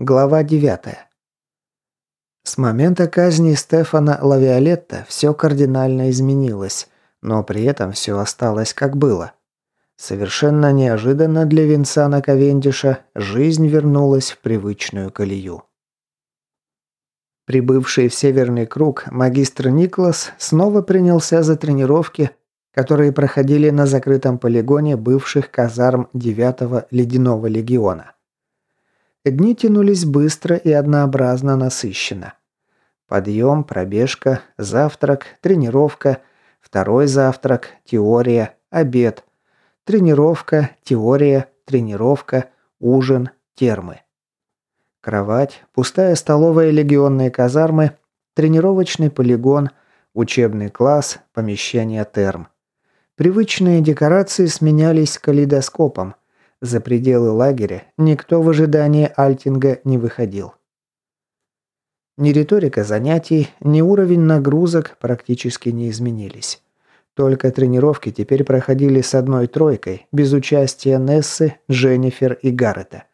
Глава 9. С момента казни Стефана Лавиолетта все кардинально изменилось, но при этом все осталось как было. Совершенно неожиданно для Винсана Ковендиша жизнь вернулась в привычную колею. Прибывший в Северный круг магистр Никлас снова принялся за тренировки, которые проходили на закрытом полигоне бывших казарм 9-го Ледяного легиона. Дни тянулись быстро и однообразно насыщенно. Подъем, пробежка, завтрак, тренировка, второй завтрак, теория, обед, тренировка, теория, тренировка, ужин, термы. Кровать, пустая столовая легионной казармы, тренировочный полигон, учебный класс, помещение терм. Привычные декорации сменялись калейдоскопом – за пределы лагеря никто в ожидании Альтинга не выходил. Ни риторика занятий, ни уровень нагрузок практически не изменились. Только тренировки теперь проходили с одной тройкой, без участия Нессы, Дженнифер и Гаррета.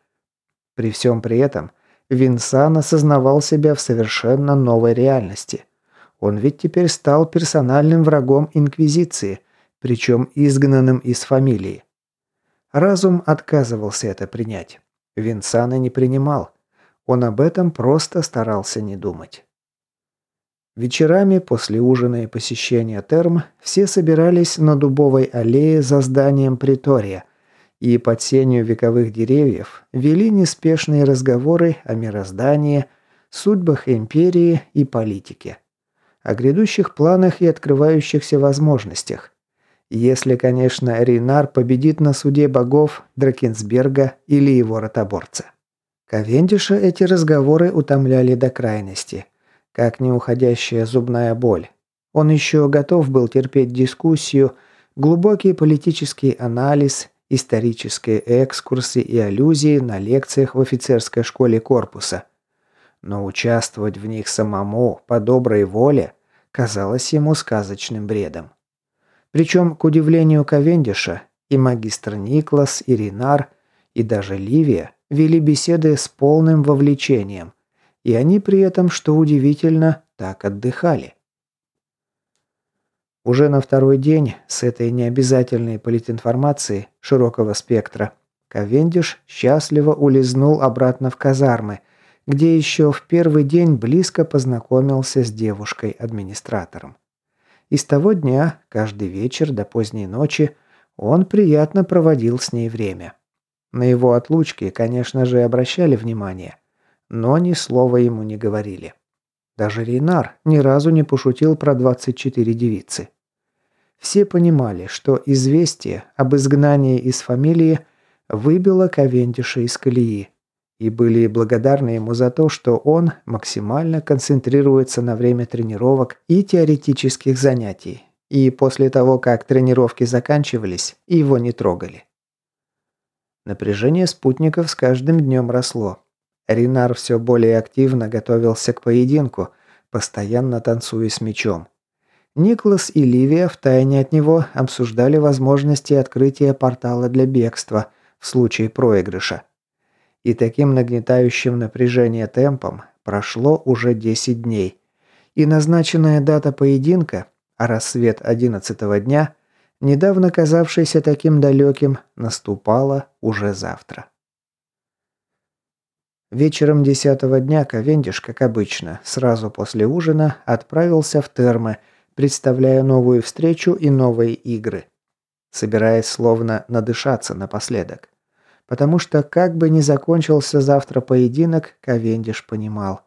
При всем при этом Винсан осознавал себя в совершенно новой реальности. Он ведь теперь стал персональным врагом Инквизиции, причем изгнанным из фамилии. Разум отказывался это принять. Винсана не принимал. Он об этом просто старался не думать. Вечерами после ужина и посещения терм все собирались на дубовой аллее за зданием притория и под сенью вековых деревьев вели неспешные разговоры о мироздании, судьбах империи и политике, о грядущих планах и открывающихся возможностях, если, конечно, Рейнар победит на суде богов Дракенсберга или его ротоборца. Ковендиша эти разговоры утомляли до крайности, как неуходящая зубная боль. Он еще готов был терпеть дискуссию, глубокий политический анализ, исторические экскурсы и аллюзии на лекциях в офицерской школе корпуса. Но участвовать в них самому, по доброй воле, казалось ему сказочным бредом. Причем, к удивлению Ковендиша, и магистр Никлас, и Ринар, и даже Ливия вели беседы с полным вовлечением, и они при этом, что удивительно, так отдыхали. Уже на второй день с этой необязательной политинформации широкого спектра Ковендиш счастливо улизнул обратно в казармы, где еще в первый день близко познакомился с девушкой-администратором. И с того дня, каждый вечер до поздней ночи, он приятно проводил с ней время. На его отлучки, конечно же, обращали внимание, но ни слова ему не говорили. Даже Рейнар ни разу не пошутил про 24 девицы. Все понимали, что известие об изгнании из фамилии выбило Ковендиша из колеи, и были благодарны ему за то, что он максимально концентрируется на время тренировок и теоретических занятий, и после того, как тренировки заканчивались, его не трогали. Напряжение спутников с каждым днем росло. Ринар все более активно готовился к поединку, постоянно танцуя с мечом. Никлас и Ливия втайне от него обсуждали возможности открытия портала для бегства в случае проигрыша. И таким нагнетающим напряжение темпом прошло уже 10 дней. И назначенная дата поединка, а рассвет 11 дня, недавно казавшийся таким далеким, наступала уже завтра. Вечером десятого дня Ковендиш, как обычно, сразу после ужина отправился в термы, представляя новую встречу и новые игры, собираясь словно надышаться напоследок. Потому что как бы ни закончился завтра поединок, Ковендиш понимал.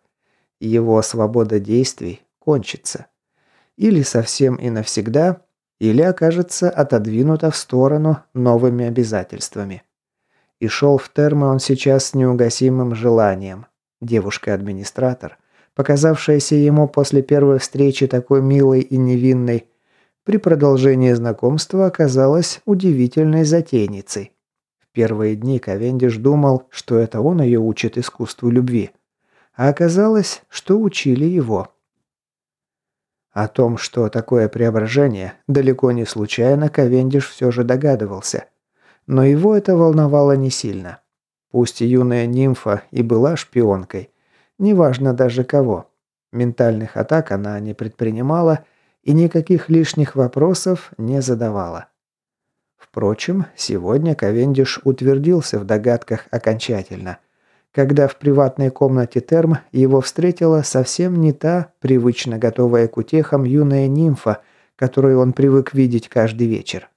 Его свобода действий кончится. Или совсем и навсегда, или окажется отодвинута в сторону новыми обязательствами. И шел в термы он сейчас с неугасимым желанием. Девушка-администратор, показавшаяся ему после первой встречи такой милой и невинной, при продолжении знакомства оказалась удивительной затейницей первые дни Ковендиш думал, что это он ее учит искусству любви. А оказалось, что учили его. О том, что такое преображение, далеко не случайно Ковендиш все же догадывался. Но его это волновало не сильно. Пусть юная нимфа и была шпионкой, неважно даже кого. Ментальных атак она не предпринимала и никаких лишних вопросов не задавала. Впрочем, сегодня Ковендиш утвердился в догадках окончательно, когда в приватной комнате Терм его встретила совсем не та, привычно готовая к утехам юная нимфа, которую он привык видеть каждый вечер.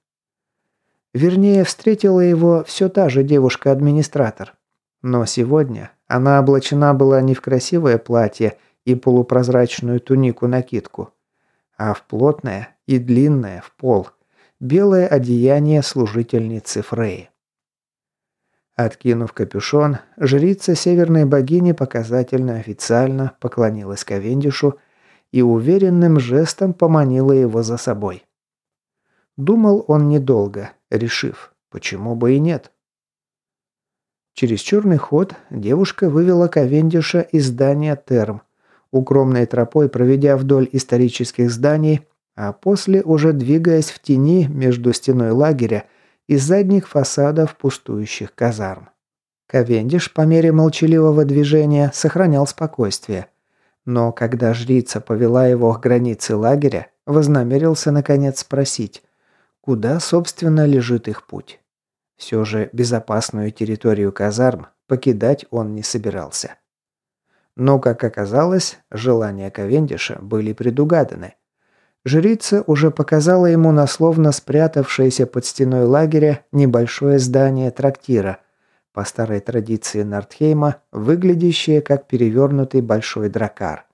Вернее, встретила его все та же девушка-администратор. Но сегодня она облачена была не в красивое платье и полупрозрачную тунику-накидку, а в плотное и длинное в пол белое одеяние служительницы Фреи. Откинув капюшон, жрица северной богини показательно официально поклонилась Ковендишу и уверенным жестом поманила его за собой. Думал он недолго, решив, почему бы и нет. Через черный ход девушка вывела Ковендиша из здания Терм, укромной тропой проведя вдоль исторических зданий, а после уже двигаясь в тени между стеной лагеря и задних фасадов пустующих казарм. Ковендиш по мере молчаливого движения сохранял спокойствие. Но когда жрица повела его к границе лагеря, вознамерился наконец спросить, куда, собственно, лежит их путь. Все же безопасную территорию казарм покидать он не собирался. Но, как оказалось, желания Ковендиша были предугаданы. Жрица уже показала ему на словно спрятавшееся под стеной лагеря небольшое здание трактира, по старой традиции Нортхейма, выглядящее как перевернутый большой дракар.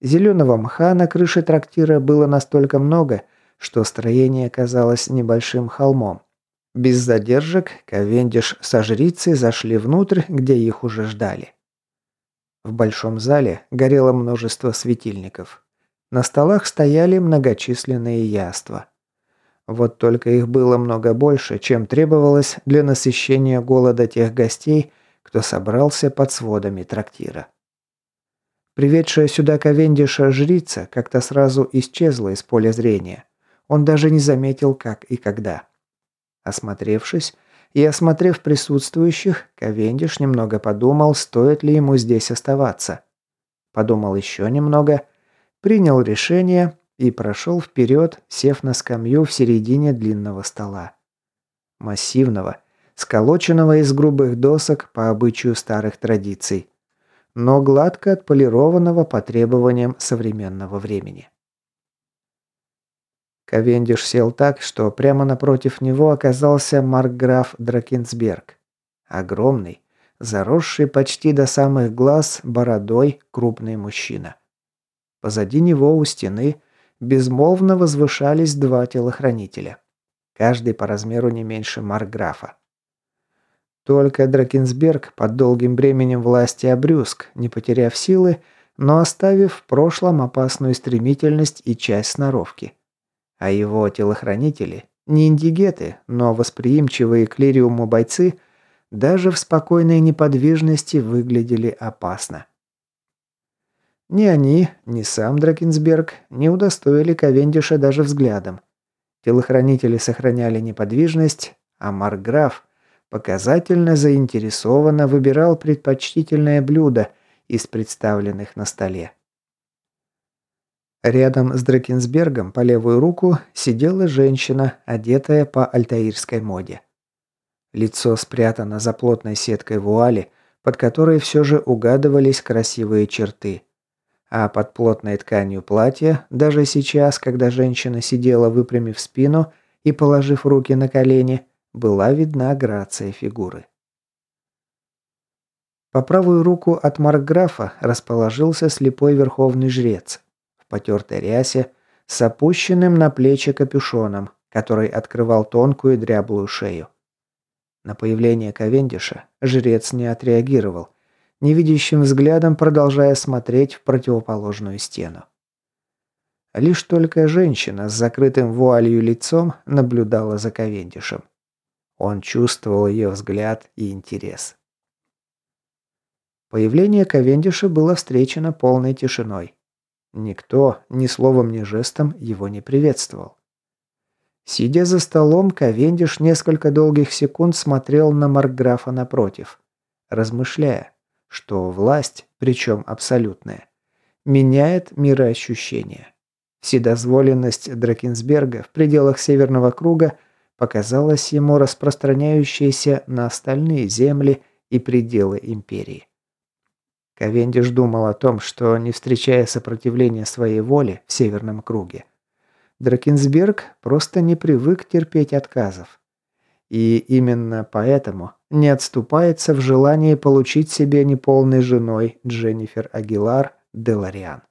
Зеленого мха на крыше трактира было настолько много, что строение казалось небольшим холмом. Без задержек Ковендиш со жрицей зашли внутрь, где их уже ждали. В большом зале горело множество светильников. На столах стояли многочисленные яства. Вот только их было много больше, чем требовалось для насыщения голода тех гостей, кто собрался под сводами трактира. Приведшая сюда Ковендиша жрица как-то сразу исчезла из поля зрения. Он даже не заметил, как и когда. Осмотревшись и осмотрев присутствующих, Ковендиш немного подумал, стоит ли ему здесь оставаться. Подумал еще немного, принял решение и прошел вперед, сев на скамью в середине длинного стола. Массивного, сколоченного из грубых досок по обычаю старых традиций, но гладко отполированного по требованиям современного времени. Ковендиш сел так, что прямо напротив него оказался маркграф Дракенсберг. Огромный, заросший почти до самых глаз бородой крупный мужчина. Позади него у стены безмолвно возвышались два телохранителя. Каждый по размеру не меньше маркграфа. Только Дракенсберг под долгим бременем власти обрюзг, не потеряв силы, но оставив в прошлом опасную стремительность и часть сноровки. А его телохранители, не индигеты, но восприимчивые к лириуму бойцы, даже в спокойной неподвижности выглядели опасно. Ни они, ни сам Дракенсберг не удостоили Ковендиша даже взглядом. Телохранители сохраняли неподвижность, а Марграф показательно заинтересованно выбирал предпочтительное блюдо из представленных на столе. Рядом с Дракенсбергом по левую руку сидела женщина, одетая по альтаирской моде. Лицо спрятано за плотной сеткой вуали, под которой все же угадывались красивые черты. А под плотной тканью платья, даже сейчас, когда женщина сидела выпрямив спину и положив руки на колени, была видна грация фигуры. По правую руку от Маркграфа расположился слепой верховный жрец потертой рясе, с опущенным на плечи капюшоном, который открывал тонкую дряблую шею. На появление Ковендиша жрец не отреагировал, невидящим взглядом продолжая смотреть в противоположную стену. Лишь только женщина с закрытым вуалью лицом наблюдала за Ковендишем. Он чувствовал ее взгляд и интерес. Появление Ковендиша было встречено полной тишиной. Никто ни словом, ни жестом его не приветствовал. Сидя за столом, Ковендиш несколько долгих секунд смотрел на Маркграфа напротив, размышляя, что власть, причем абсолютная, меняет мироощущение. Вседозволенность Дракенсберга в пределах Северного круга показалась ему распространяющейся на остальные земли и пределы империи. Ковендиш думал о том, что, не встречая сопротивления своей воли в Северном круге, Дракенсберг просто не привык терпеть отказов. И именно поэтому не отступается в желании получить себе неполной женой Дженнифер Агилар Делариан.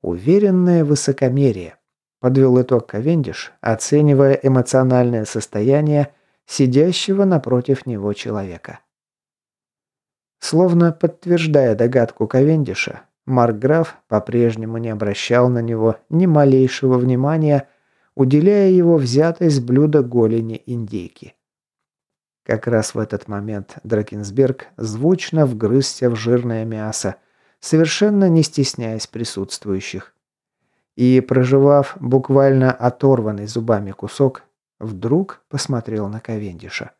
Уверенное высокомерие, подвел итог Ковендиш, оценивая эмоциональное состояние сидящего напротив него человека. Словно подтверждая догадку Ковендиша, Маркграф по-прежнему не обращал на него ни малейшего внимания, уделяя его взятой с блюда голени индейки. Как раз в этот момент Дракенсберг звучно вгрызся в жирное мясо, совершенно не стесняясь присутствующих. И, проживав буквально оторванный зубами кусок, вдруг посмотрел на Ковендиша.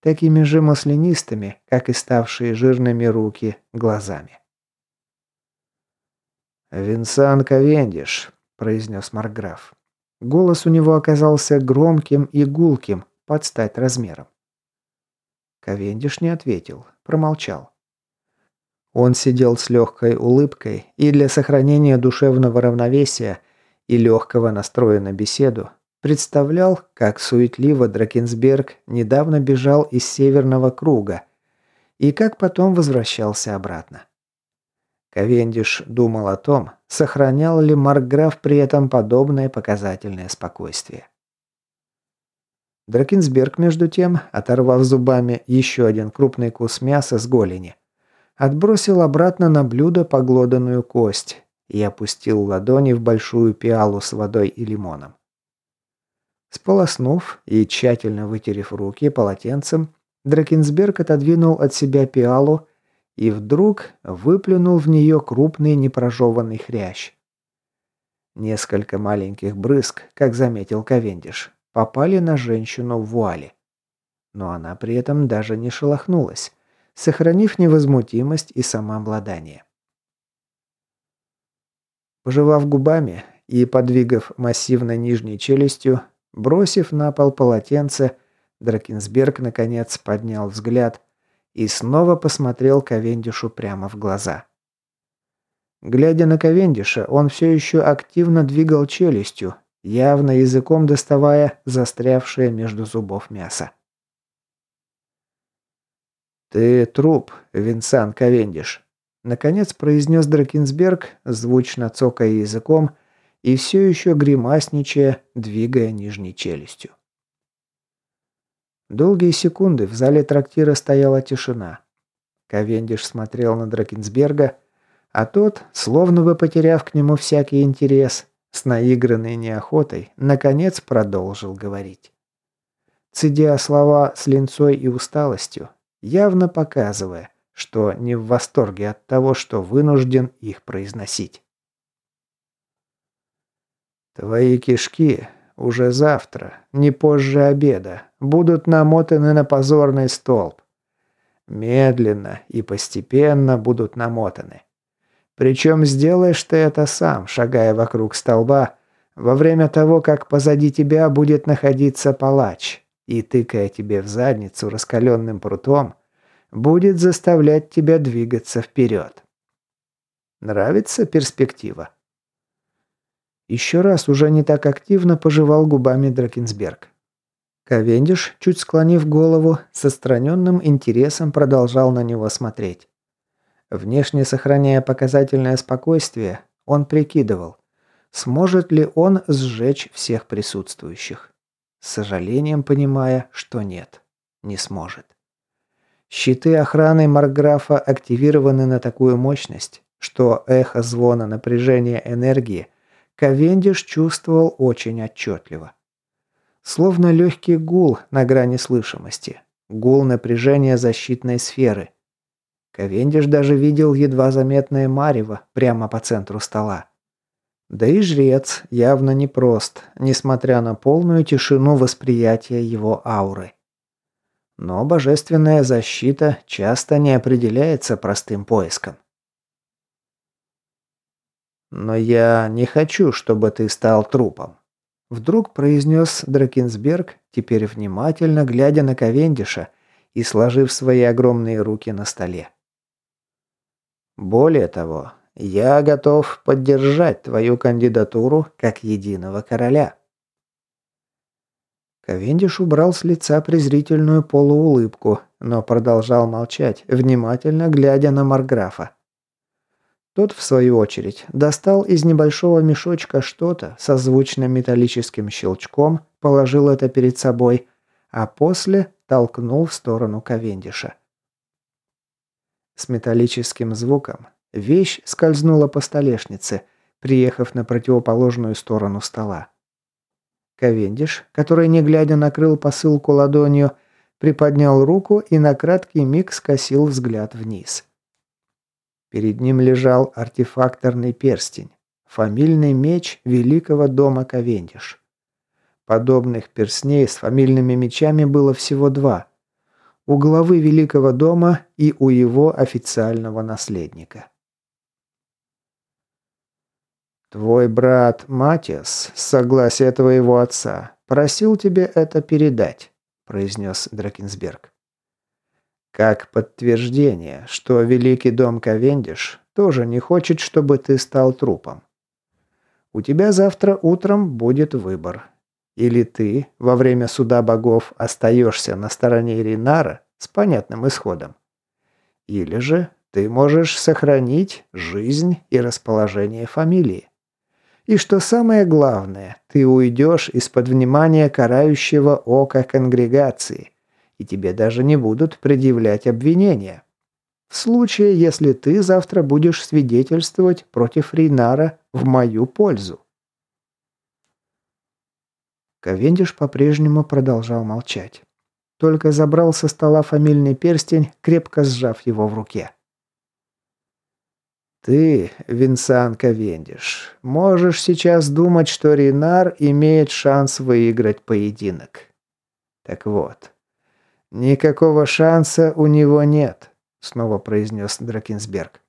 Такими же маслянистыми, как и ставшие жирными руки, глазами. «Винсан Ковендиш», – произнес Марграф. Голос у него оказался громким и гулким, под стать размером. Ковендиш не ответил, промолчал. Он сидел с легкой улыбкой и для сохранения душевного равновесия и легкого настроя на беседу представлял, как суетливо Дракенсберг недавно бежал из Северного круга и как потом возвращался обратно. Ковендиш думал о том, сохранял ли Маркграф при этом подобное показательное спокойствие. Дракенсберг, между тем, оторвав зубами еще один крупный кус мяса с голени, отбросил обратно на блюдо поглоданную кость и опустил ладони в большую пиалу с водой и лимоном. Сполоснув и тщательно вытерев руки полотенцем, Дракенсберг отодвинул от себя пиалу и вдруг выплюнул в нее крупный непрожеванный хрящ. Несколько маленьких брызг, как заметил Ковендиш, попали на женщину в вуале. Но она при этом даже не шелохнулась, сохранив невозмутимость и самообладание. Пожевав губами и подвигав массивной нижней челюстью, бросив на пол полотенце, Дракенсберг наконец поднял взгляд и снова посмотрел Ковендишу прямо в глаза. Глядя на Ковендиша, он все еще активно двигал челюстью, явно языком доставая застрявшее между зубов мясо. «Ты труп, Винсан Ковендиш», — наконец произнес Дракенсберг, звучно цокая языком и все еще гримасничая, двигая нижней челюстью. Долгие секунды в зале трактира стояла тишина. Ковендиш смотрел на Дракенсберга, а тот, словно бы потеряв к нему всякий интерес, с наигранной неохотой, наконец продолжил говорить. Цедя слова с линцой и усталостью, явно показывая, что не в восторге от того, что вынужден их произносить. «Твои кишки уже завтра, не позже обеда, будут намотаны на позорный столб. Медленно и постепенно будут намотаны. Причем сделаешь ты это сам, шагая вокруг столба, во время того, как позади тебя будет находиться палач, и, тыкая тебе в задницу раскаленным прутом, будет заставлять тебя двигаться вперед. Нравится перспектива? Еще раз уже не так активно пожевал губами Дракенсберг. Ковендиш, чуть склонив голову, с отстраненным интересом продолжал на него смотреть. Внешне сохраняя показательное спокойствие, он прикидывал, сможет ли он сжечь всех присутствующих. С сожалением понимая, что нет, не сможет. Щиты охраны Марграфа активированы на такую мощность, что эхо звона напряжения энергии – Ковендиш чувствовал очень отчетливо. Словно легкий гул на грани слышимости. Гул напряжения защитной сферы. Ковендиш даже видел едва заметное марево прямо по центру стола. Да и жрец явно непрост, несмотря на полную тишину восприятия его ауры. Но божественная защита часто не определяется простым поиском. «Но я не хочу, чтобы ты стал трупом», — вдруг произнес Дракенсберг, теперь внимательно глядя на Ковендиша и сложив свои огромные руки на столе. «Более того, я готов поддержать твою кандидатуру как единого короля». Ковендиш убрал с лица презрительную полуулыбку, но продолжал молчать, внимательно глядя на Марграфа. Тот, в свою очередь, достал из небольшого мешочка что-то со звучным металлическим щелчком, положил это перед собой, а после толкнул в сторону Ковендиша. С металлическим звуком вещь скользнула по столешнице, приехав на противоположную сторону стола. Ковендиш, который не глядя накрыл посылку ладонью, приподнял руку и на краткий миг скосил взгляд вниз. Перед ним лежал артефакторный перстень, фамильный меч великого дома Ковендиш. Подобных перстней с фамильными мечами было всего два. У главы великого дома и у его официального наследника. «Твой брат Матиас, с согласия твоего отца, просил тебе это передать», – произнес Дракенсберг. Как подтверждение, что Великий Дом Ковендиш тоже не хочет, чтобы ты стал трупом. У тебя завтра утром будет выбор. Или ты во время суда богов остаешься на стороне Ринара с понятным исходом. Или же ты можешь сохранить жизнь и расположение фамилии. И что самое главное, ты уйдешь из-под внимания карающего ока конгрегации – и тебе даже не будут предъявлять обвинения. В случае, если ты завтра будешь свидетельствовать против Рейнара в мою пользу. Ковендиш по-прежнему продолжал молчать. Только забрал со стола фамильный перстень, крепко сжав его в руке. «Ты, Винсан Ковендиш, можешь сейчас думать, что Ринар имеет шанс выиграть поединок. Так вот, «Никакого шанса у него нет», — снова произнес Дракенсберг.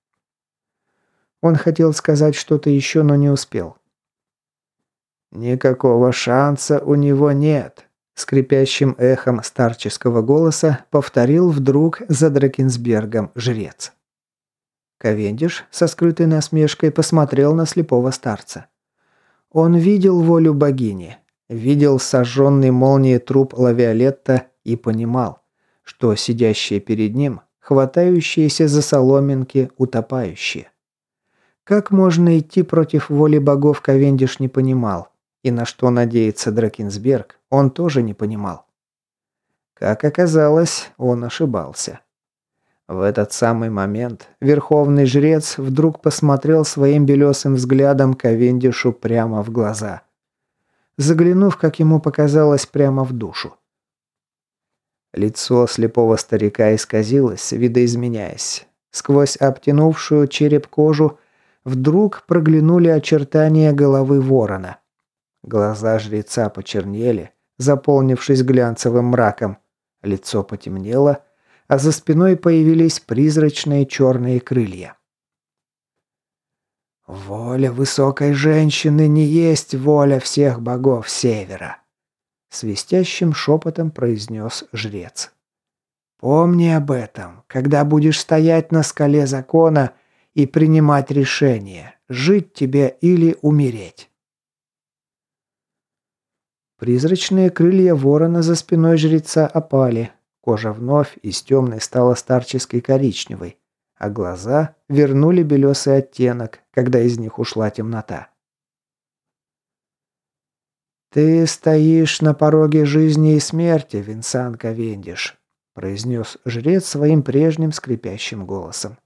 Он хотел сказать что-то еще, но не успел. «Никакого шанса у него нет», — скрипящим эхом старческого голоса повторил вдруг за Дракенсбергом жрец. Ковендиш со скрытой насмешкой посмотрел на слепого старца. Он видел волю богини, видел сожженный молнией труп Лавиолетта и понимал, что сидящие перед ним, хватающиеся за соломинки, утопающие. Как можно идти против воли богов Ковендиш не понимал, и на что надеется Дракенсберг, он тоже не понимал. Как оказалось, он ошибался. В этот самый момент верховный жрец вдруг посмотрел своим белесым взглядом Ковендишу прямо в глаза. Заглянув, как ему показалось, прямо в душу. Лицо слепого старика исказилось, видоизменяясь. Сквозь обтянувшую череп кожу вдруг проглянули очертания головы ворона. Глаза жреца почернели, заполнившись глянцевым мраком. Лицо потемнело, а за спиной появились призрачные черные крылья. «Воля высокой женщины не есть воля всех богов Севера», свистящим шепотом произнес жрец. «Помни об этом, когда будешь стоять на скале закона и принимать решение, жить тебе или умереть». Призрачные крылья ворона за спиной жреца опали, кожа вновь из темной стала старческой коричневой, а глаза вернули белесый оттенок, когда из них ушла темнота. «Ты стоишь на пороге жизни и смерти, Винсан Ковендиш», произнес жрец своим прежним скрипящим голосом.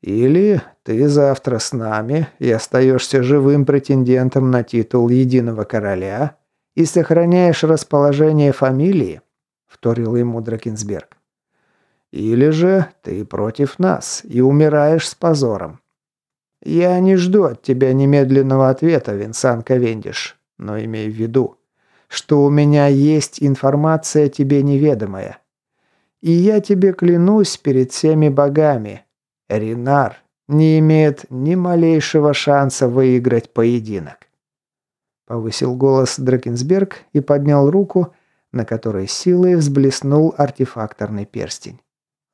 «Или ты завтра с нами и остаешься живым претендентом на титул единого короля и сохраняешь расположение фамилии», вторил ему Дракенсберг. «Или же ты против нас и умираешь с позором. Я не жду от тебя немедленного ответа, Винсан Ковендиш, но имей в виду, что у меня есть информация тебе неведомая. И я тебе клянусь перед всеми богами, Ринар не имеет ни малейшего шанса выиграть поединок. Повысил голос Дракенсберг и поднял руку, на которой силой взблеснул артефакторный перстень.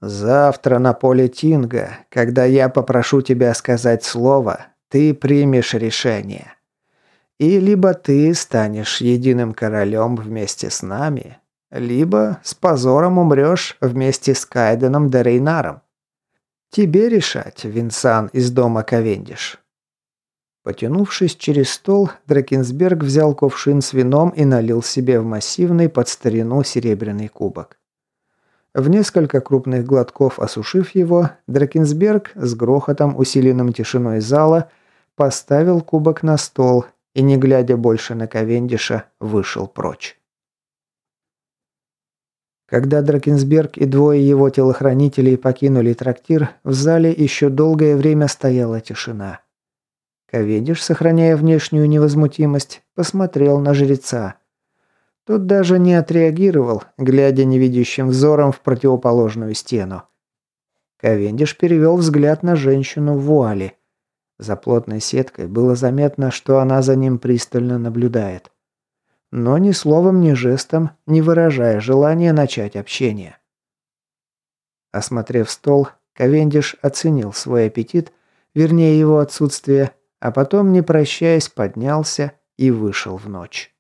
«Завтра на поле Тинга, когда я попрошу тебя сказать слово, ты примешь решение. И либо ты станешь единым королем вместе с нами, либо с позором умрешь вместе с Кайденом де Рейнаром. Тебе решать, Винсан из дома Ковендиш». Потянувшись через стол, Дракенсберг взял кувшин с вином и налил себе в массивный под старину серебряный кубок. В несколько крупных глотков осушив его, Дракенсберг с грохотом, усиленным тишиной зала, поставил кубок на стол и, не глядя больше на Ковендиша, вышел прочь. Когда Дракенсберг и двое его телохранителей покинули трактир, в зале еще долгое время стояла тишина. Ковендиш, сохраняя внешнюю невозмутимость, посмотрел на жреца. Тот даже не отреагировал, глядя невидящим взором в противоположную стену. Ковендиш перевел взгляд на женщину в вуале. За плотной сеткой было заметно, что она за ним пристально наблюдает. Но ни словом, ни жестом, не выражая желания начать общение. Осмотрев стол, Ковендиш оценил свой аппетит, вернее его отсутствие, а потом, не прощаясь, поднялся и вышел в ночь.